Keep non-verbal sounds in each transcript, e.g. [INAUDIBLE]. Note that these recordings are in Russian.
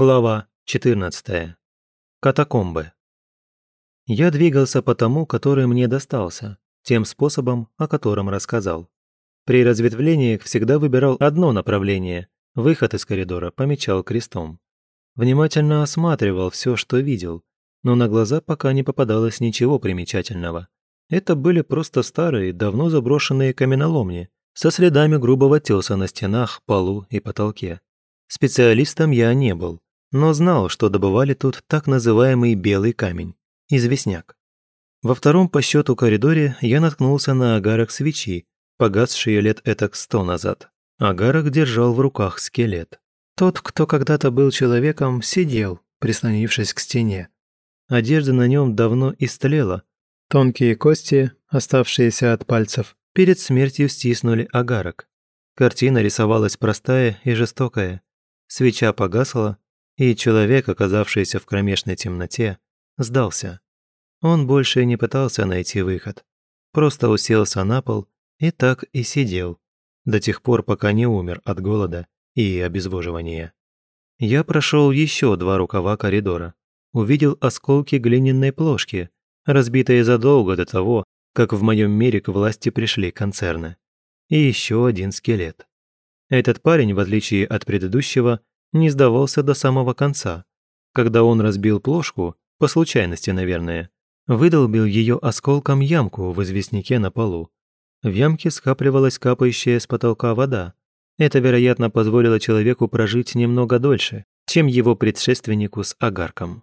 Глава 14. Катакомбы. Я двигался по тому, который мне достался, тем способом, о котором рассказал. При разветвлениях всегда выбирал одно направление, выход из коридора помечал крестом. Внимательно осматривал все, что видел, но на глаза пока не попадалось ничего примечательного. Это были просто старые, давно заброшенные каменоломни со следами грубого теса на стенах, полу и потолке. Специалистом я не был, но знал, что добывали тут так называемый белый камень – известняк. Во втором по счету коридоре я наткнулся на агарок свечи, погасшие лет этак сто назад. Агарок держал в руках скелет. Тот, кто когда-то был человеком, сидел, прислонившись к стене. Одежда на нем давно истлела. Тонкие кости, оставшиеся от пальцев, перед смертью стиснули агарок. Картина рисовалась простая и жестокая. Свеча погасла, и человек, оказавшийся в кромешной темноте, сдался. Он больше не пытался найти выход. Просто уселся на пол и так и сидел, до тех пор, пока не умер от голода и обезвоживания. Я прошел еще два рукава коридора. Увидел осколки глиняной плошки, разбитые задолго до того, как в моем мире к власти пришли концерны. И еще один скелет. Этот парень, в отличие от предыдущего, не сдавался до самого конца. Когда он разбил плошку, по случайности, наверное, выдолбил ее осколком ямку в известняке на полу. В ямке скапливалась капающая с потолка вода. Это, вероятно, позволило человеку прожить немного дольше, чем его предшественнику с агарком.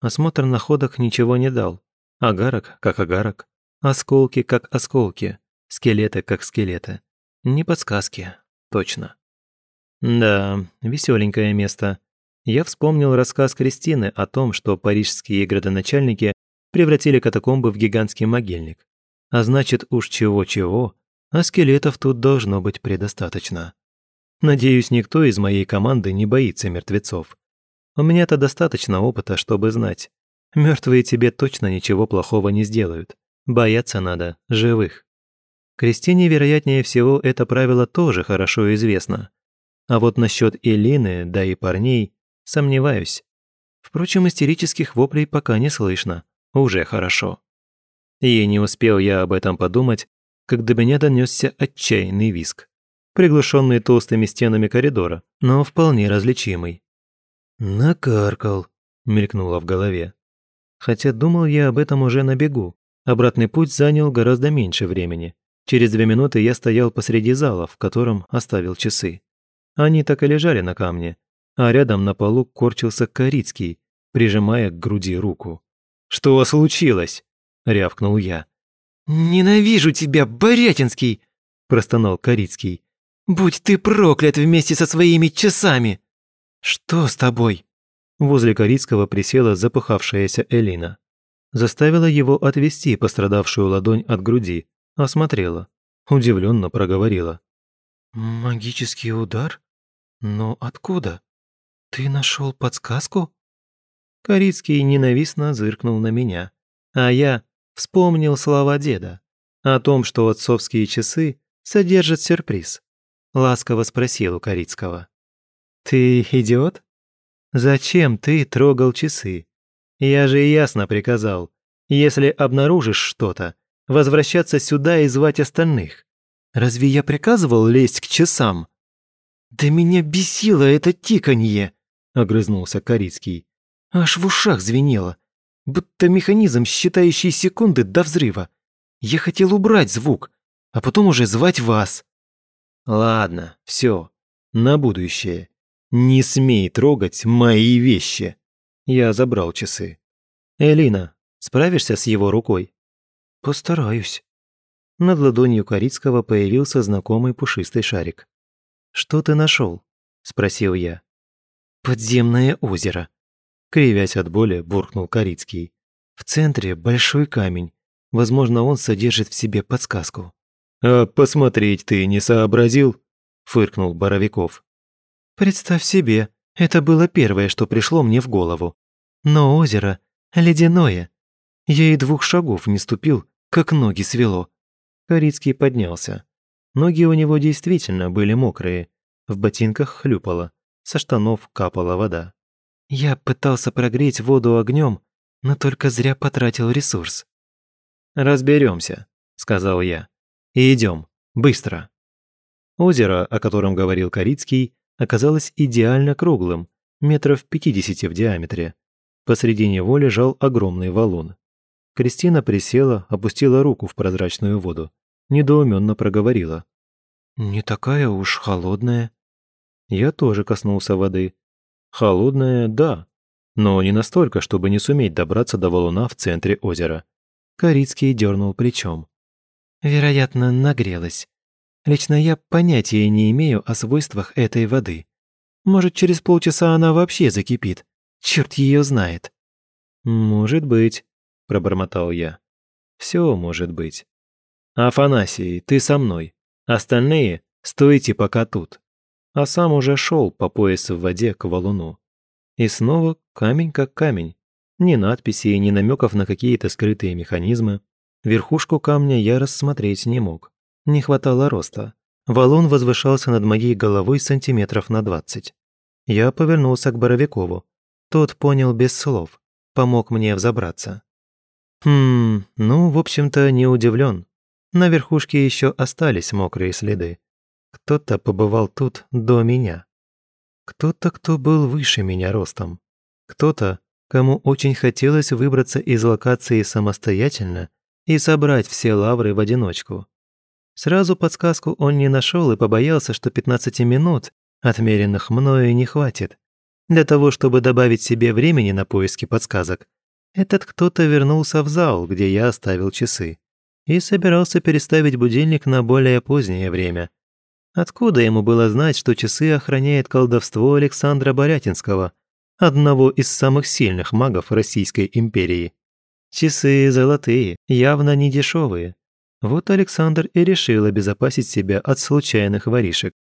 Осмотр находок ничего не дал. Агарок как агарок, осколки как осколки, скелеты как скелеты. Не подсказки, точно. Да, веселенькое место. Я вспомнил рассказ Кристины о том, что парижские градоначальники превратили катакомбы в гигантский могильник. А значит, уж чего-чего, а скелетов тут должно быть предостаточно. Надеюсь, никто из моей команды не боится мертвецов. У меня-то достаточно опыта, чтобы знать. Мертвые тебе точно ничего плохого не сделают. Бояться надо живых. Кристине, вероятнее всего, это правило тоже хорошо известно. А вот насчет Элины, да и парней, сомневаюсь. Впрочем, истерических воплей пока не слышно. Уже хорошо. И не успел я об этом подумать, как до меня донесся отчаянный виск, приглушенный толстыми стенами коридора, но вполне различимый. «Накаркал», — мелькнуло в голове. Хотя думал я об этом уже на бегу. Обратный путь занял гораздо меньше времени. Через две минуты я стоял посреди зала, в котором оставил часы. Они так и лежали на камне, а рядом на полу корчился Корицкий, прижимая к груди руку. «Что случилось?» – рявкнул я. «Ненавижу тебя, Борятинский!» – простонал Корицкий. «Будь ты проклят вместе со своими часами!» «Что с тобой?» Возле Корицкого присела запыхавшаяся Элина. Заставила его отвести пострадавшую ладонь от груди, осмотрела. Удивленно проговорила. «Магический удар?» «Но откуда? Ты нашел подсказку?» Корицкий ненавистно зыркнул на меня, а я вспомнил слова деда о том, что отцовские часы содержат сюрприз. Ласково спросил у Корицкого. «Ты идиот? Зачем ты трогал часы? Я же ясно приказал, если обнаружишь что-то, возвращаться сюда и звать остальных. Разве я приказывал лезть к часам?» «Да меня бесило это тиканье!» – огрызнулся Корицкий. «Аж в ушах звенело, будто механизм, считающий секунды до взрыва. Я хотел убрать звук, а потом уже звать вас». «Ладно, все, на будущее. Не смей трогать мои вещи». Я забрал часы. «Элина, справишься с его рукой?» «Постараюсь». Над ладонью Корицкого появился знакомый пушистый шарик. «Что ты нашел? спросил я. «Подземное озеро», — кривясь от боли, буркнул Корицкий. «В центре большой камень. Возможно, он содержит в себе подсказку». «А посмотреть ты не сообразил?» — фыркнул Боровиков. «Представь себе, это было первое, что пришло мне в голову. Но озеро ледяное. Я и двух шагов не ступил, как ноги свело». Корицкий поднялся. Ноги у него действительно были мокрые. В ботинках хлюпало, со штанов капала вода. Я пытался прогреть воду огнем, но только зря потратил ресурс. Разберемся, сказал я. И идем, быстро. Озеро, о котором говорил Корицкий, оказалось идеально круглым, метров 50 в диаметре. Посреди него лежал огромный валун. Кристина присела, опустила руку в прозрачную воду. Недоуменно проговорила. «Не такая уж холодная». Я тоже коснулся воды. Холодная, да, но не настолько, чтобы не суметь добраться до валуна в центре озера. Корицкий дернул плечом. «Вероятно, нагрелась. Лично я понятия не имею о свойствах этой воды. Может, через полчаса она вообще закипит. Черт ее знает». «Может быть», – пробормотал я. «Все может быть. Афанасий, ты со мной. Остальные стойте пока тут». А сам уже шел по пояс в воде к валуну. И снова камень как камень. Ни надписей, ни намеков на какие-то скрытые механизмы. Верхушку камня я рассмотреть не мог. Не хватало роста. Валун возвышался над моей головой сантиметров на двадцать. Я повернулся к Боровикову. Тот понял без слов. Помог мне взобраться. Хм, ну, в общем-то, не удивлен. На верхушке еще остались мокрые следы. Кто-то побывал тут до меня. Кто-то, кто был выше меня ростом. Кто-то, кому очень хотелось выбраться из локации самостоятельно и собрать все лавры в одиночку. Сразу подсказку он не нашел и побоялся, что 15 минут, отмеренных мною, не хватит. Для того, чтобы добавить себе времени на поиски подсказок, этот кто-то вернулся в зал, где я оставил часы, и собирался переставить будильник на более позднее время. Откуда ему было знать, что часы охраняет колдовство Александра Борятинского, одного из самых сильных магов Российской империи? Часы золотые, явно не дешевые, вот Александр и решил обезопасить себя от случайных воришек.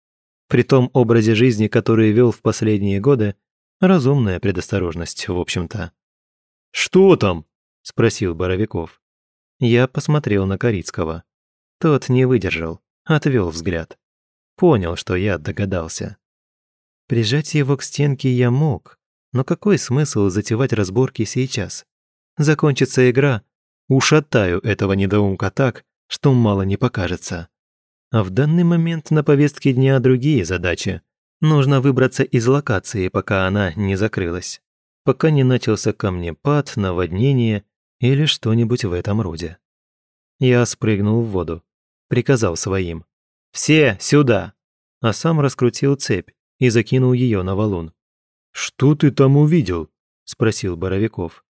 При том образе жизни, который вел в последние годы, разумная предосторожность, в общем-то. «Что там?» – спросил Боровиков. Я посмотрел на Корицкого. Тот не выдержал, отвел взгляд. Понял, что я догадался. Прижать его к стенке я мог, но какой смысл затевать разборки сейчас? Закончится игра, ушатаю этого недоумка так, что мало не покажется. А в данный момент на повестке дня другие задачи. Нужно выбраться из локации, пока она не закрылась. Пока не начался камнепад, наводнение или что-нибудь в этом роде. Я спрыгнул в воду, приказал своим. «Все сюда!» А сам раскрутил цепь и закинул ее на валун. «Что ты там увидел?» – спросил Боровиков.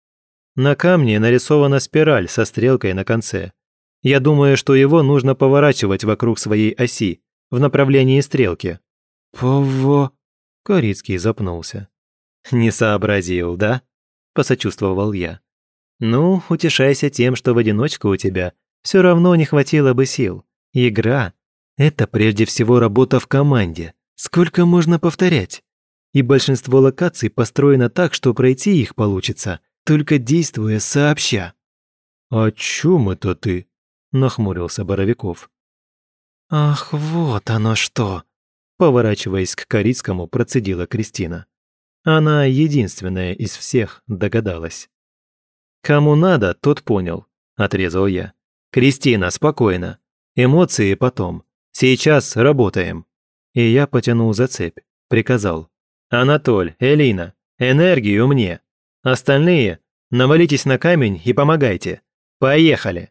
На камне нарисована спираль со стрелкой на конце. Я думаю, что его нужно поворачивать вокруг своей оси, в направлении стрелки». «Пово...» Корицкий запнулся. «Не сообразил, да?» – посочувствовал я. «Ну, утешайся тем, что в одиночку у тебя все равно не хватило бы сил. Игра – это прежде всего работа в команде. Сколько можно повторять? И большинство локаций построено так, что пройти их получится, только действуя сообща». «О чем это ты?» нахмурился Боровиков. «Ах, вот оно что!» Поворачиваясь к Корицкому, процедила Кристина. Она единственная из всех догадалась. «Кому надо, тот понял», – отрезал я. «Кристина, спокойно. Эмоции потом. Сейчас работаем». И я потянул за цепь, приказал. «Анатоль, Элина, энергию мне. Остальные навалитесь на камень и помогайте. Поехали!»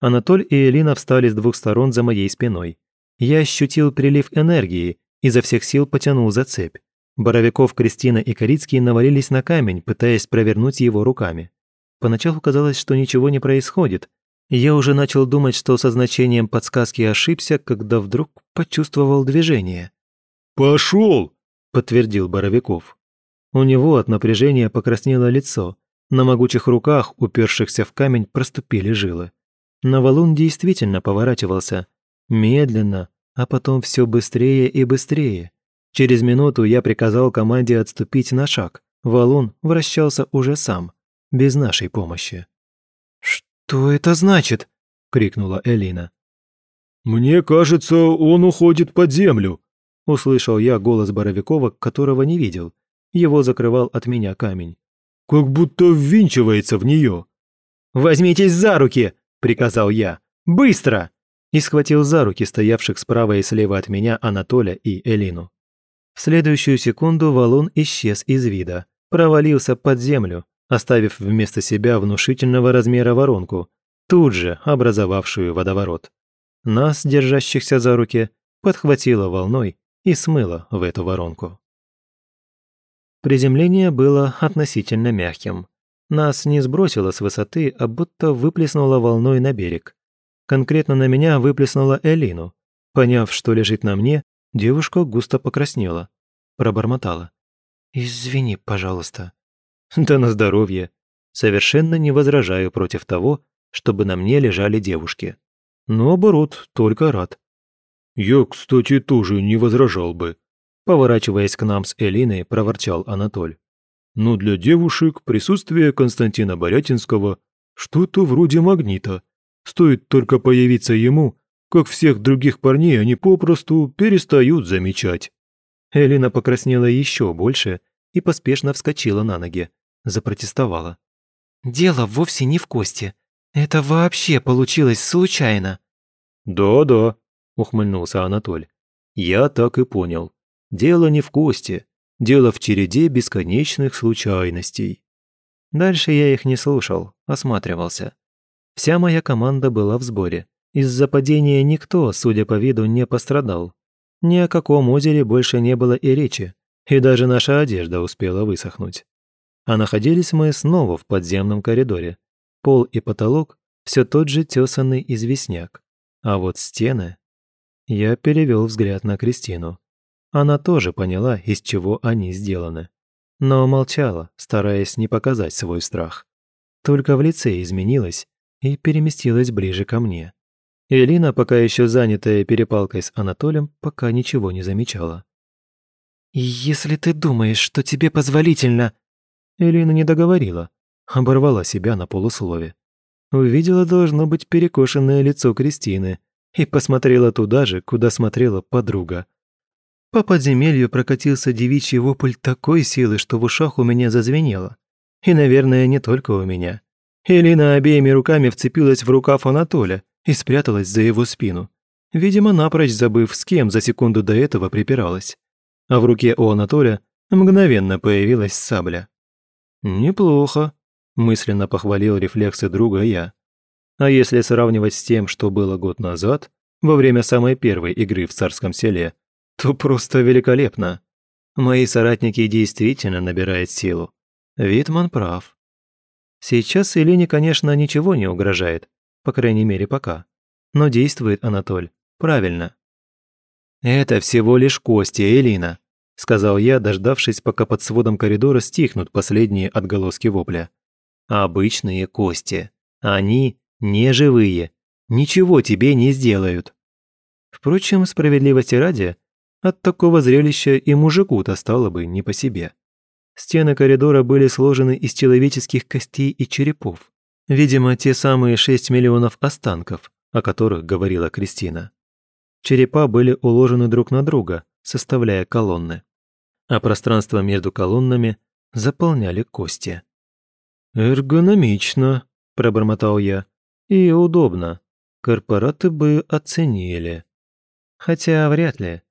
Анатоль и Элина встали с двух сторон за моей спиной. Я ощутил прилив энергии, изо всех сил потянул за цепь. Боровиков, Кристина и Корицкий навалились на камень, пытаясь провернуть его руками. Поначалу казалось, что ничего не происходит. Я уже начал думать, что со значением подсказки ошибся, когда вдруг почувствовал движение. «Пошел!» – подтвердил Боровиков. У него от напряжения покраснело лицо. На могучих руках, упершихся в камень, проступили жилы. Но валун действительно поворачивался. Медленно, а потом все быстрее и быстрее. Через минуту я приказал команде отступить на шаг. Валун вращался уже сам, без нашей помощи. «Что это значит?» – крикнула Элина. «Мне кажется, он уходит под землю», – услышал я голос Боровикова, которого не видел, его закрывал от меня камень. «Как будто ввинчивается в нее». «Возьмитесь за руки!» – приказал я. «Быстро!» И схватил за руки стоявших справа и слева от меня Анатоля и Элину. В следующую секунду валун исчез из вида, провалился под землю, оставив вместо себя внушительного размера воронку, тут же образовавшую водоворот. Нас, держащихся за руки, подхватило волной и смыло в эту воронку. Приземление было относительно мягким. Нас не сбросило с высоты, а будто выплеснуло волной на берег. Конкретно на меня выплеснула Элину. Поняв, что лежит на мне, девушка густо покраснела. Пробормотала. «Извини, пожалуйста». [LAUGHS] «Да на здоровье. Совершенно не возражаю против того, чтобы на мне лежали девушки. Наоборот, только рад». «Я, кстати, тоже не возражал бы», поворачиваясь к нам с Элиной, проворчал Анатоль. «Но для девушек присутствие Константина Борятинского что-то вроде магнита. Стоит только появиться ему, как всех других парней они попросту перестают замечать». Элина покраснела еще больше и поспешно вскочила на ноги. Запротестовала. «Дело вовсе не в кости. Это вообще получилось случайно». «Да-да», — ухмыльнулся Анатоль. «Я так и понял. Дело не в кости. Дело в череде бесконечных случайностей». Дальше я их не слушал, осматривался. Вся моя команда была в сборе. Из-за падения никто, судя по виду, не пострадал. Ни о каком озере больше не было и речи, и даже наша одежда успела высохнуть. А находились мы снова в подземном коридоре. Пол и потолок – все тот же тесанный известняк. А вот стены... Я перевел взгляд на Кристину. Она тоже поняла, из чего они сделаны. Но молчала, стараясь не показать свой страх. Только в лице изменилась и переместилась ближе ко мне. Элина, пока еще занятая перепалкой с Анатолием, пока ничего не замечала. «Если ты думаешь, что тебе позволительно...» Элина не договорила, оборвала себя на полуслове. Увидела, должно быть, перекошенное лицо Кристины и посмотрела туда же, куда смотрела подруга. По подземелью прокатился девичий вопль такой силы, что в ушах у меня зазвенело. И, наверное, не только у меня. Элина обеими руками вцепилась в рукав Анатоля, и спряталась за его спину, видимо, напрочь забыв, с кем за секунду до этого припиралась. А в руке у Анатолия мгновенно появилась сабля. «Неплохо», – мысленно похвалил рефлексы друга я. А если сравнивать с тем, что было год назад, во время самой первой игры в царском селе, то просто великолепно. Мои соратники действительно набирают силу. Витман прав. Сейчас Елене, конечно, ничего не угрожает, по крайней мере, пока. Но действует Анатоль правильно. «Это всего лишь кости, Элина», – сказал я, дождавшись, пока под сводом коридора стихнут последние отголоски вопля. «Обычные кости. Они не живые. Ничего тебе не сделают». Впрочем, справедливости ради, от такого зрелища и мужику-то стало бы не по себе. Стены коридора были сложены из человеческих костей и черепов. Видимо, те самые 6 миллионов останков, о которых говорила Кристина. Черепа были уложены друг на друга, составляя колонны. А пространство между колоннами заполняли кости. «Эргономично», – пробормотал я. «И удобно. Корпораты бы оценили». Хотя вряд ли.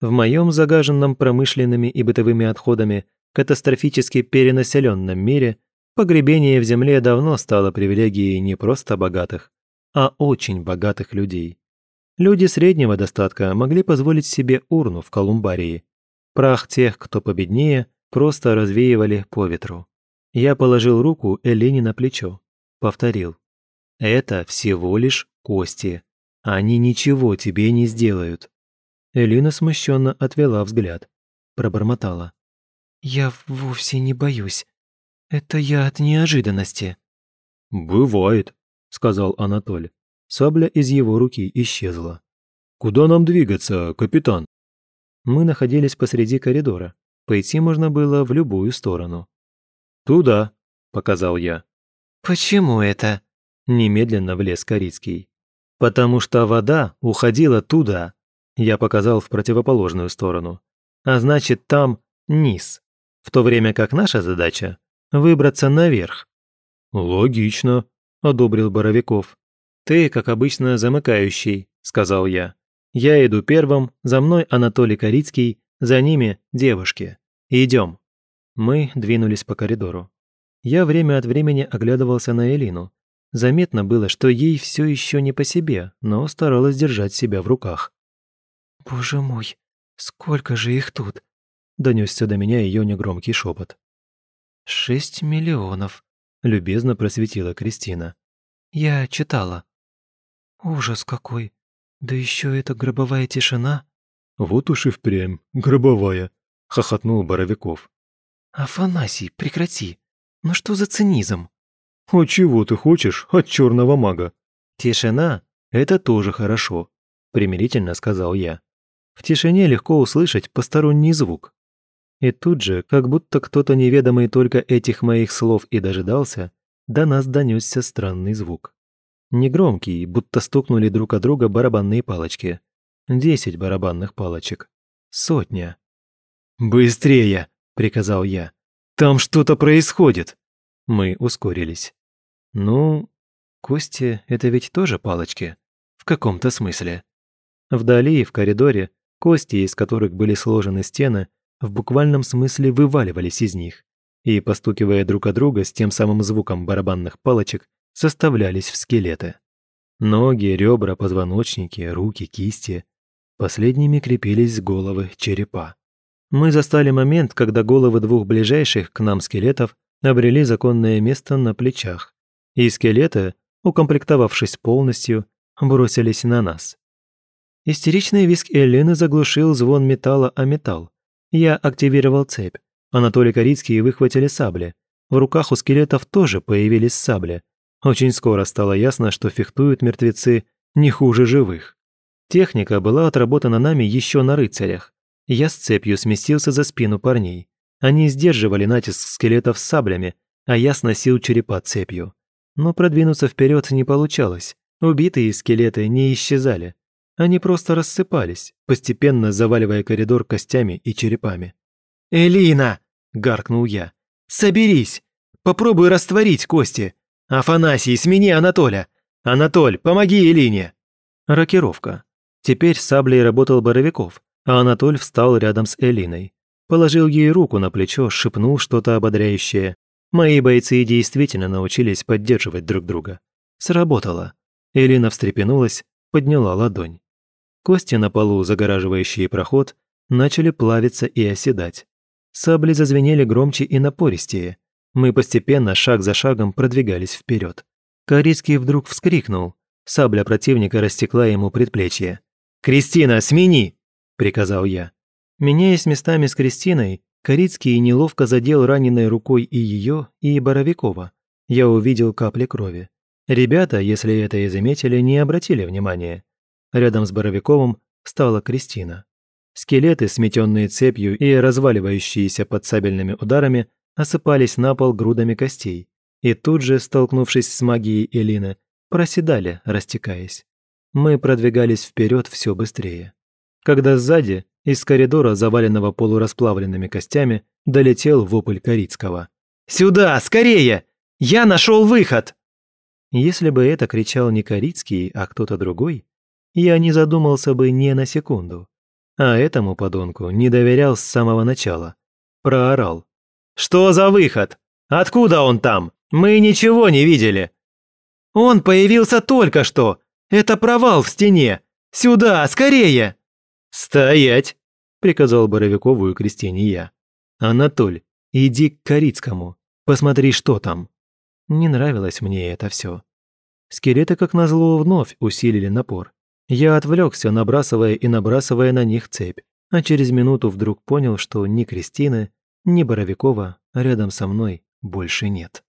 В моем загаженном промышленными и бытовыми отходами катастрофически перенаселенном мире Погребение в земле давно стало привилегией не просто богатых, а очень богатых людей. Люди среднего достатка могли позволить себе урну в колумбарии. Прах тех, кто победнее, просто развеивали по ветру. Я положил руку Элине на плечо. Повторил. «Это всего лишь кости. Они ничего тебе не сделают». Элина смущенно отвела взгляд. Пробормотала. «Я вовсе не боюсь. «Это я от неожиданности». «Бывает», — сказал Анатоль. Сабля из его руки исчезла. «Куда нам двигаться, капитан?» Мы находились посреди коридора. Пойти можно было в любую сторону. «Туда», — показал я. «Почему это?» — немедленно влез Корицкий. «Потому что вода уходила туда», — я показал в противоположную сторону. «А значит, там низ. в то время как наша задача – выбраться наверх». «Логично», – одобрил Боровиков. «Ты, как обычно, замыкающий», – сказал я. «Я иду первым, за мной Анатолий Корицкий, за ними девушки. Идем». Мы двинулись по коридору. Я время от времени оглядывался на Элину. Заметно было, что ей все еще не по себе, но старалась держать себя в руках. «Боже мой, сколько же их тут?» – донесся до меня ее негромкий шепот. «Шесть миллионов», – любезно просветила Кристина. «Я читала». «Ужас какой! Да еще эта гробовая тишина!» «Вот уж и впрямь, гробовая!» – хохотнул Боровиков. «Афанасий, прекрати! Ну что за цинизм? А чего ты хочешь от черного мага? Тишина – это тоже хорошо, примирительно сказал я. В тишине легко услышать посторонний звук. И тут же, как будто кто-то неведомый только этих моих слов и дожидался, до нас донесся странный звук. Негромкий, будто стукнули друг о друга барабанные палочки. Десять барабанных палочек. Сотня. «Быстрее!» – приказал я. Там что-то происходит!» Мы ускорились. «Ну, кости — это ведь тоже палочки. В каком-то смысле. Вдали, в коридоре, кости, из которых были сложены стены, в буквальном смысле вываливались из них и, постукивая друг о друга с тем самым звуком барабанных палочек, составлялись в скелеты. Ноги, ребра, позвоночники, руки, кисти. Последними крепились головы черепа мы застали момент, когда головы двух ближайших к нам скелетов обрели законное место на плечах, и скелеты, укомплектовавшись полностью, бросились на нас. Истеричный виск Эллины заглушил звон металла о металл. Я активировал цепь. Анатолий Корицкий выхватили сабли. В руках у скелетов тоже появились сабли. Очень скоро стало ясно, что фехтуют мертвецы не хуже живых. Техника была отработана нами еще на рыцарях. Я с цепью сместился за спину парней. Они сдерживали натиск скелетов с саблями, а я сносил черепа цепью. Но продвинуться вперед не получалось. Убитые скелеты не исчезали. Они просто рассыпались, постепенно заваливая коридор костями и черепами. «Элина!» – гаркнул я. «Соберись! Попробуй растворить кости! Афанасий, смени Анатоля! Анатоль, помоги Элине!» Рокировка. Теперь саблей работал Боровиков, а Анатоль встал рядом с Элиной. Положил ей руку на плечо, шепнул что-то ободряющее. Мои бойцы действительно научились поддерживать друг друга. Сработало. Элина встрепенулась, подняла ладонь. Кости на полу, загораживающие проход, начали плавиться и оседать. Сабли зазвенели громче и напористее. Мы постепенно, шаг за шагом, продвигались вперед. Корицкий вдруг вскрикнул. Сабля противника растекла ему предплечье. «Кристина, смени!» – приказал я. Меняясь местами с Кристиной, Корицкий неловко задел раненой рукой и ее, и Боровикова. Я увидел капли крови. Ребята, если это и заметили, не обратили внимания. Рядом с Боровиковым стала Кристина. Скелеты, сметенные цепью и разваливающиеся под сабельными ударами, осыпались на пол грудами костей. И тут же, столкнувшись с магией Элины, проседали, растекаясь. Мы продвигались вперед все быстрее когда сзади, из коридора, заваленного полурасплавленными костями, долетел вопль Корицкого. «Сюда, скорее! Я нашел выход!» Если бы это кричал не Корицкий, а кто-то другой, я не задумался бы ни на секунду. А этому подонку не доверял с самого начала. Проорал. «Что за выход? Откуда он там? Мы ничего не видели!» «Он появился только что! Это провал в стене! Сюда, скорее!» «Стоять!» – приказал Боровикову и Кристине я. «Анатоль, иди к Корицкому, посмотри, что там». Не нравилось мне это все. Скелеты, как назло, вновь усилили напор. Я отвлекся, набрасывая и набрасывая на них цепь, а через минуту вдруг понял, что ни Кристины, ни Боровикова рядом со мной больше нет.